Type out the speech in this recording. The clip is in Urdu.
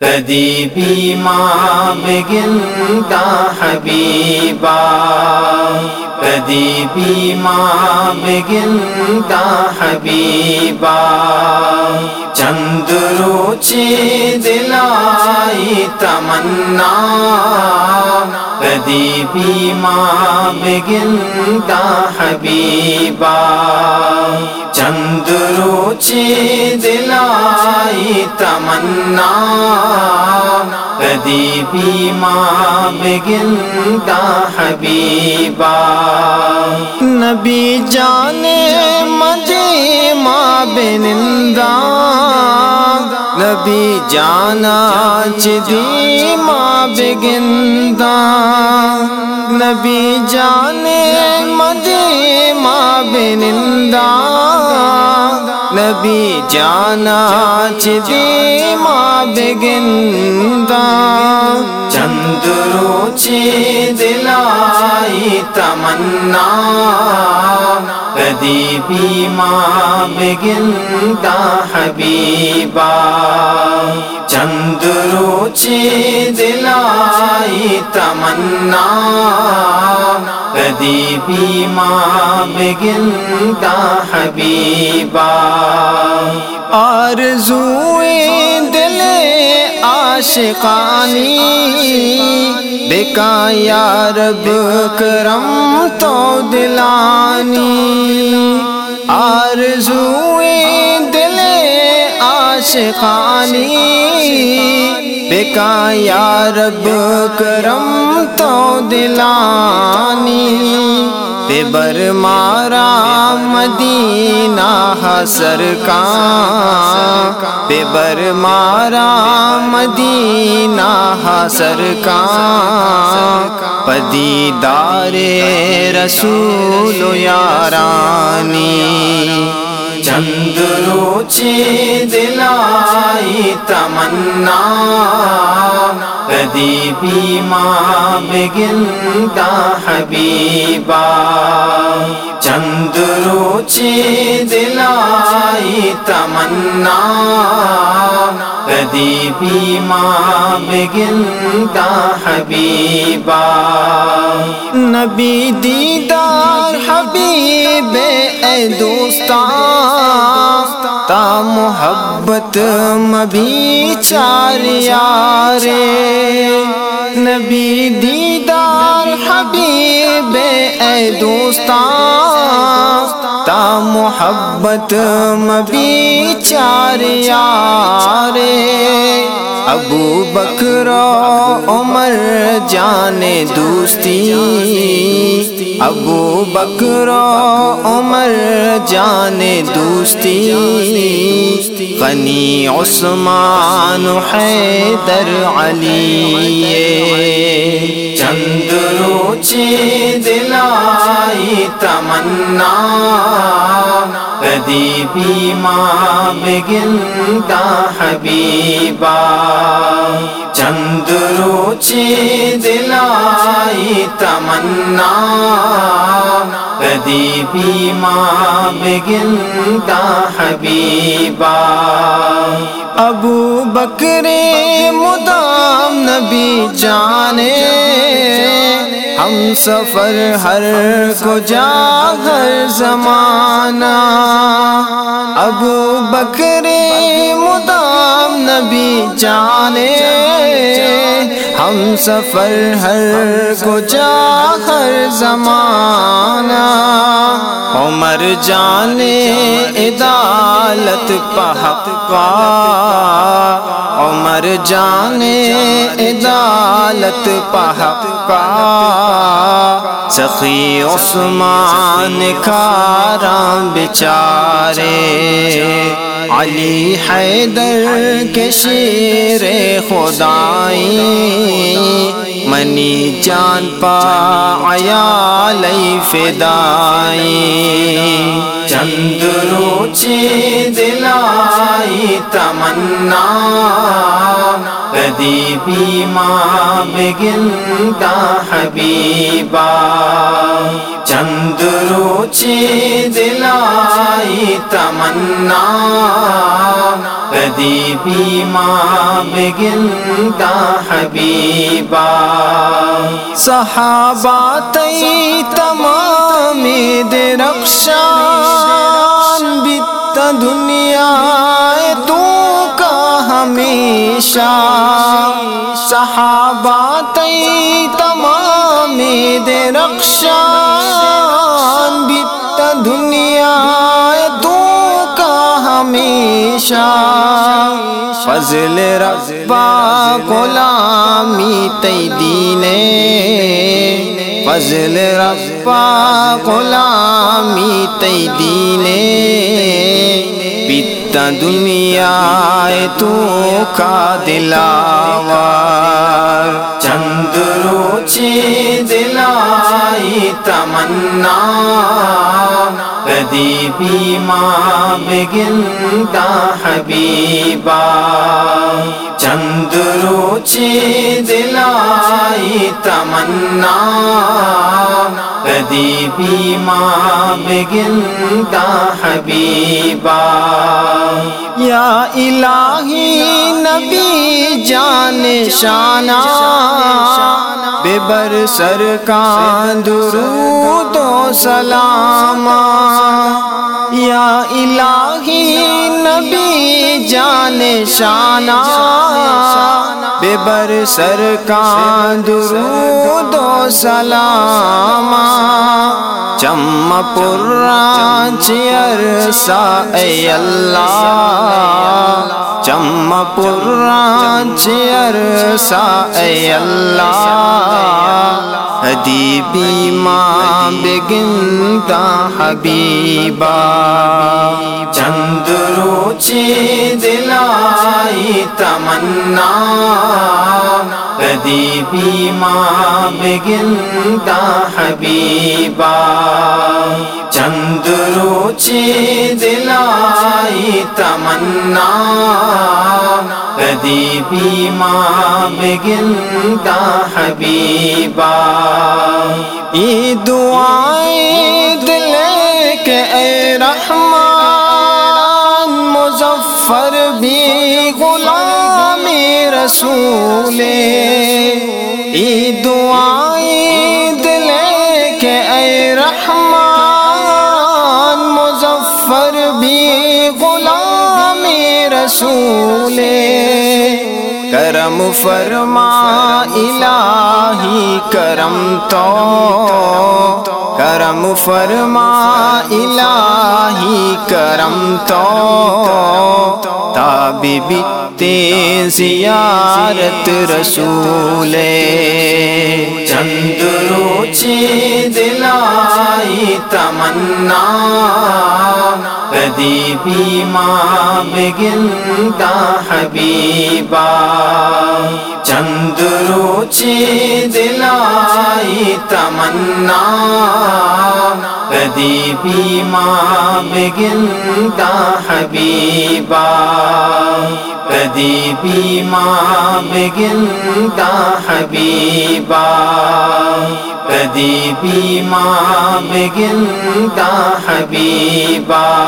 کدی بھی ماں بگنتا حبیبا کدی بھی ماں بگنتا حبیبا چند روچے دلائی تمنا۔ کدی بھی ماں بگنتا حبیبا۔ چند روچے دلائی تمنا۔ کدی بھی ماں بگنتا حبیبا۔ نبی جانے مجھے ماں بنندا نبی جانا چدی ماں بگندا نبی جانے مجھے ماں بنندا نبی جانا چدی ماں بگندا چند روچے دلائی تمنا۔ کدی ماں بگنتا حبیبا۔ چند روچے دلائی تمنا۔ کدی بھی ماں بگنتا حبیبا۔ آرزوئیں دل عاشقانی۔ بکا یا رب کرم تو دلانی۔ آرزوئیں دل عاشقانی بکا یا رب کرم تو دلانی۔ بر مارا مدینہ حسر کا بے بر مارا مدینہ حسر کا پدی دار رسول یارانی چند روچے دلائی تمنا کدی بھی ماں بگنتا حبیبا چند روچے دلائی تمنا کدی بھی ماں بگنتا حبیبا نبی دیدار حبیب اے دوستان تا محبت مبی چار یارے۔ نبی دیدار حبیب اے دوستان تا محبت مبی چار یارے۔ ابو بکر عمر جانے دوستی۔ ابو بکر عمر جانے دوستی۔ غنی عثمان حیدر علی۔ چند روچے دلائی تمنا کدی بھی ماں بگنتا حبیبا چند روچے دلائی تمنا کدی بھی ماں بگنتا حبیبا۔ ابو بکر مدام نبی جانے۔ ہم سفر ہر کو جا ہر زمانہ۔ ابو بکر مدام نبی جانے۔ ہم سفر ہر کو جا ہر زمانہ۔ مر جانے عدالت پہت کا۔ عمر جانے عدالت پہک کا سخی عثمان کارا بچارے علی حیدر کے شیر خدائی، منی جان پا عیالی فدائی۔ چند روچے دلائی تمنا کدی بھی ماں بگنتا حبیبا چند روچے دلائی تمنا۔ کدی ماں بگنتا حبیبا صحابہ تی تمام درخشان بیت دنیا تو ہمیشہ صحابہ تی تمام درخشان بیت دنیا تو کا ہمیشہ فضل ربا غلامی تی دینے فضل ربا غلامی تی دینے بیتا دنیا تو کا دلاوار۔ چند روچے دلائی تمنا کدی بھی ماں بگنتا حبیبا۔ چند روچے دلائی تمنا کدی بھی ماں بگنتا حبیبا۔ یا الہی نبی جان شانہ، بے بر سر کا درود و سلام یا الہی نبی جان شانہ، بے بر سر کا درود و سلام چم پرانچ عرصہ اے اللہ چم پرانچ عرصہ اے اللہ حدیبی ماں بگنتا حبیبا چند روچے دلائی تمنا کدی بھی ماں بگنتا حبیبا۔ چند روچے دلائی تمنا۔ کدی بھی ماں بگنتا حبیبا۔ یہ دعائیں دل کے اے رحمان، مظفر بھی غلام رسول رسول، کرم فرما الہی، کرم تو، کرم فرما الہی، کرم تو تابی زیارت رسول۔ چند روچے دلائی تمنا کدی بھی ماں بگنتا حبیبا چند روچے دلائی تمنا۔ کدی بھی ماں بگنتا حبیبا۔ کدی بھی ماں بگنتا حبیبا۔ کدی بھی ماں بگنتا حبیبا۔